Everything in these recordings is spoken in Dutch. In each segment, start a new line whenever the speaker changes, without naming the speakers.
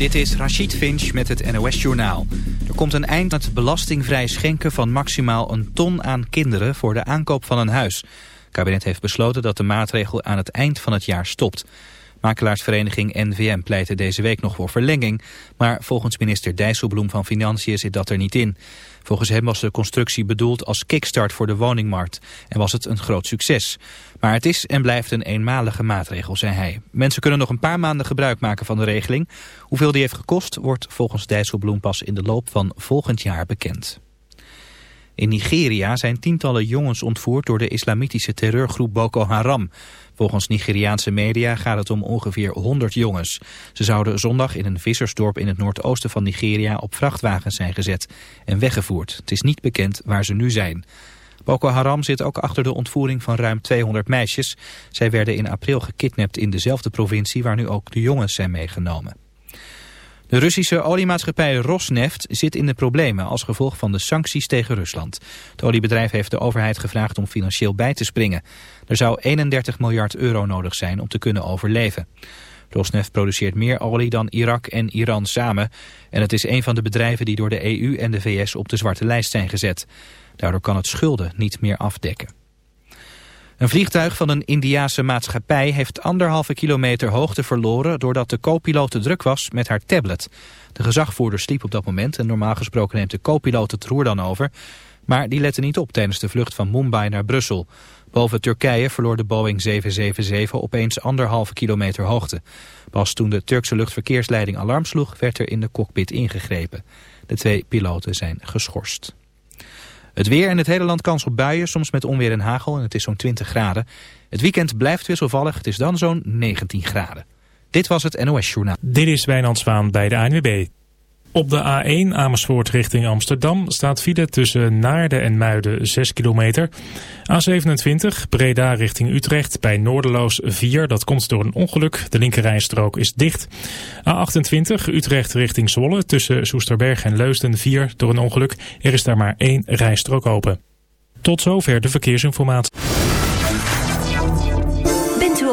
Dit is Rachid Finch met het NOS-journaal. Er komt een eind aan het belastingvrij schenken van maximaal een ton aan kinderen voor de aankoop van een huis. Het kabinet heeft besloten dat de maatregel aan het eind van het jaar stopt. Makelaarsvereniging NVM pleitte deze week nog voor verlenging, maar volgens minister Dijsselbloem van Financiën zit dat er niet in. Volgens hem was de constructie bedoeld als kickstart voor de woningmarkt en was het een groot succes. Maar het is en blijft een eenmalige maatregel, zei hij. Mensen kunnen nog een paar maanden gebruik maken van de regeling. Hoeveel die heeft gekost wordt volgens Dijsselbloem pas in de loop van volgend jaar bekend. In Nigeria zijn tientallen jongens ontvoerd door de islamitische terreurgroep Boko Haram. Volgens Nigeriaanse media gaat het om ongeveer 100 jongens. Ze zouden zondag in een vissersdorp in het noordoosten van Nigeria op vrachtwagens zijn gezet en weggevoerd. Het is niet bekend waar ze nu zijn. Boko Haram zit ook achter de ontvoering van ruim 200 meisjes. Zij werden in april gekidnapt in dezelfde provincie waar nu ook de jongens zijn meegenomen. De Russische oliemaatschappij Rosneft zit in de problemen als gevolg van de sancties tegen Rusland. Het oliebedrijf heeft de overheid gevraagd om financieel bij te springen. Er zou 31 miljard euro nodig zijn om te kunnen overleven. Rosneft produceert meer olie dan Irak en Iran samen. En het is een van de bedrijven die door de EU en de VS op de zwarte lijst zijn gezet. Daardoor kan het schulden niet meer afdekken. Een vliegtuig van een Indiase maatschappij heeft anderhalve kilometer hoogte verloren doordat de co-piloot te druk was met haar tablet. De gezagvoerder sliep op dat moment en normaal gesproken neemt de co-piloot het roer dan over. Maar die lette niet op tijdens de vlucht van Mumbai naar Brussel. Boven Turkije verloor de Boeing 777 opeens anderhalve kilometer hoogte. Pas toen de Turkse luchtverkeersleiding alarm sloeg werd er in de cockpit ingegrepen. De twee piloten zijn geschorst. Het weer in het hele land kans op buien, soms met onweer en hagel en het is zo'n 20 graden. Het weekend blijft wisselvallig, het is dan zo'n 19 graden. Dit was het NOS Journaal.
Dit is Wijnand Zwaan bij de ANWB. Op de A1 Amersfoort richting Amsterdam staat file tussen Naarden en Muiden 6 kilometer. A27 Breda richting Utrecht bij Noorderloos 4, dat komt door een ongeluk. De linkerrijstrook is dicht. A28 Utrecht richting Zwolle tussen Soesterberg en Leusden 4 door een ongeluk. Er is daar maar één rijstrook open. Tot zover de verkeersinformatie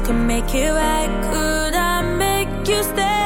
could make it right. Could I make you stay?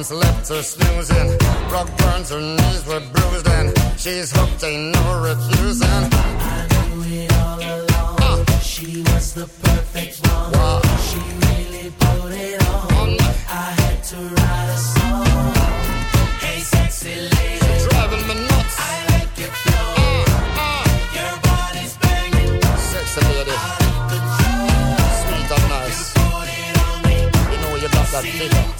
Performance left her snoozing. Rock burns, her knees were bruised, and she's hooked, ain't no refusing.
I knew it all along. She was the perfect one.
Wow.
She really put it on. I had to write a song. Hey, sexy lady,
Driving me nuts.
I like flow.
Ah, ah,
Your body's banging,
sexy lady,
out of control.
sweet and nice.
Put it on me,
You know you got that figure,
to flow.
that